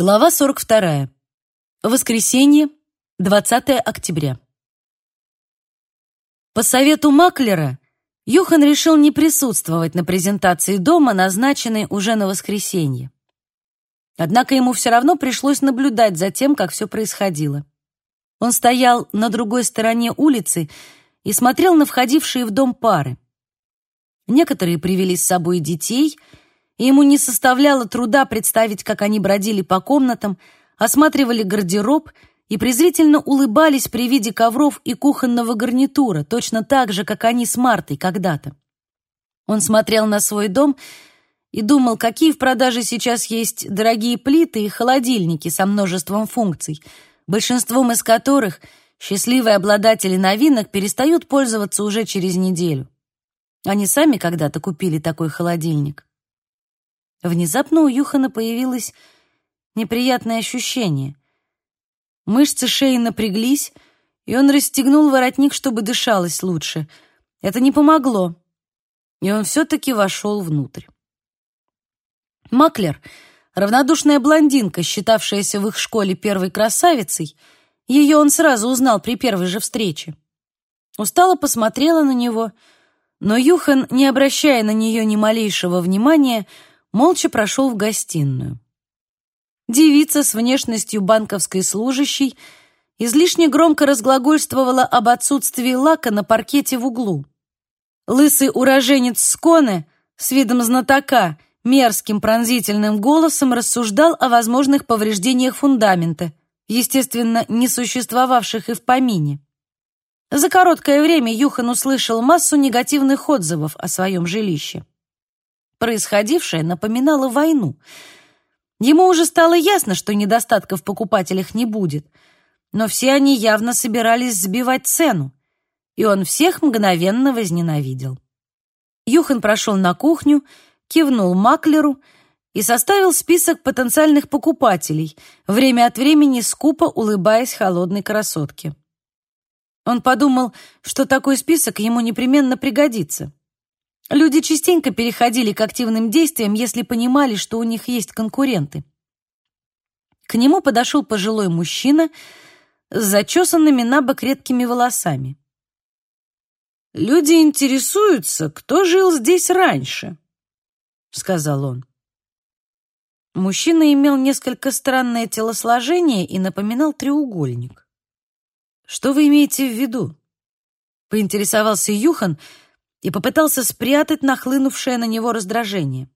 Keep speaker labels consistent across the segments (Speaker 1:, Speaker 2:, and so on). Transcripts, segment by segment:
Speaker 1: Глава 42. Воскресенье, 20 октября. По совету Маклера Юхан решил не присутствовать на презентации дома, назначенной уже на воскресенье. Однако ему все равно пришлось наблюдать за тем, как все происходило. Он стоял на другой стороне улицы и смотрел на входившие в дом пары. Некоторые привели с собой детей — ему не составляло труда представить, как они бродили по комнатам, осматривали гардероб и презрительно улыбались при виде ковров и кухонного гарнитура, точно так же, как они с Мартой когда-то. Он смотрел на свой дом и думал, какие в продаже сейчас есть дорогие плиты и холодильники со множеством функций, большинством из которых счастливые обладатели новинок перестают пользоваться уже через неделю. Они сами когда-то купили такой холодильник. Внезапно у Юхана появилось неприятное ощущение. Мышцы шеи напряглись, и он расстегнул воротник, чтобы дышалось лучше. Это не помогло, и он все-таки вошел внутрь. Маклер, равнодушная блондинка, считавшаяся в их школе первой красавицей, ее он сразу узнал при первой же встрече. Устало посмотрела на него, но Юхан, не обращая на нее ни малейшего внимания, молча прошел в гостиную. Девица с внешностью банковской служащей излишне громко разглагольствовала об отсутствии лака на паркете в углу. Лысый уроженец Сконе с видом знатока мерзким пронзительным голосом рассуждал о возможных повреждениях фундамента, естественно, не существовавших и в помине. За короткое время Юхан услышал массу негативных отзывов о своем жилище. Происходившее напоминало войну. Ему уже стало ясно, что недостатков в покупателях не будет, но все они явно собирались сбивать цену, и он всех мгновенно возненавидел. Юхан прошел на кухню, кивнул маклеру и составил список потенциальных покупателей, время от времени скупо улыбаясь холодной красотке. Он подумал, что такой список ему непременно пригодится. Люди частенько переходили к активным действиям, если понимали, что у них есть конкуренты. К нему подошел пожилой мужчина с зачесанными на бок редкими волосами. «Люди интересуются, кто жил здесь раньше», — сказал он. Мужчина имел несколько странное телосложение и напоминал треугольник. «Что вы имеете в виду?» — поинтересовался Юхан, — и попытался спрятать нахлынувшее на него раздражение.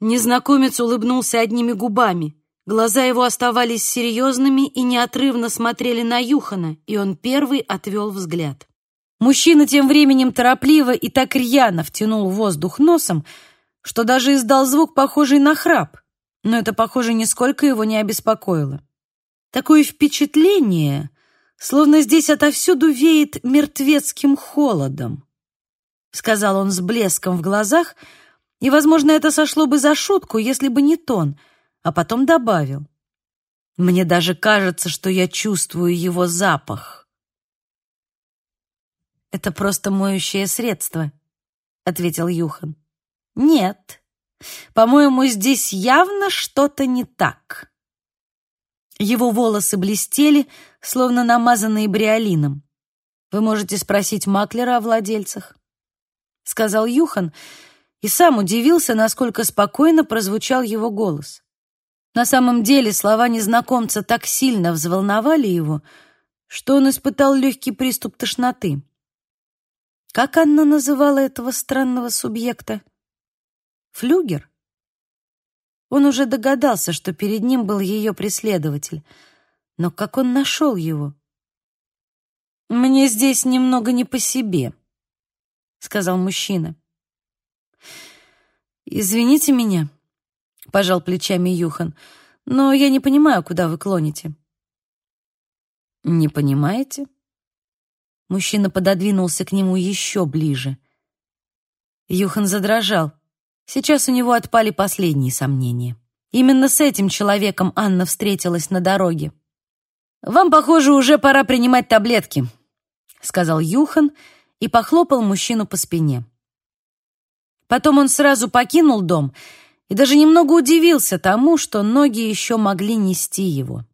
Speaker 1: Незнакомец улыбнулся одними губами. Глаза его оставались серьезными и неотрывно смотрели на Юхана, и он первый отвел взгляд. Мужчина тем временем торопливо и так рьяно втянул воздух носом, что даже издал звук, похожий на храп, но это, похоже, нисколько его не обеспокоило. Такое впечатление, словно здесь отовсюду веет мертвецким холодом сказал он с блеском в глазах, и, возможно, это сошло бы за шутку, если бы не тон, а потом добавил. Мне даже кажется, что я чувствую его запах. Это просто моющее средство, ответил Юхан. Нет. По-моему, здесь явно что-то не так. Его волосы блестели, словно намазанные бриолином. Вы можете спросить маклера о владельцах. — сказал Юхан, и сам удивился, насколько спокойно прозвучал его голос. На самом деле слова незнакомца так сильно взволновали его, что он испытал легкий приступ тошноты. Как Анна называла этого странного субъекта? Флюгер? Он уже догадался, что перед ним был ее преследователь. Но как он нашел его? «Мне здесь немного не по себе», сказал мужчина. Извините меня, пожал плечами Юхан, но я не понимаю, куда вы клоните. Не понимаете? Мужчина пододвинулся к нему еще ближе. Юхан задрожал. Сейчас у него отпали последние сомнения. Именно с этим человеком Анна встретилась на дороге. «Вам, похоже, уже пора принимать таблетки», — сказал Юхан и похлопал мужчину по спине. Потом он сразу покинул дом и даже немного удивился тому, что ноги еще могли нести его.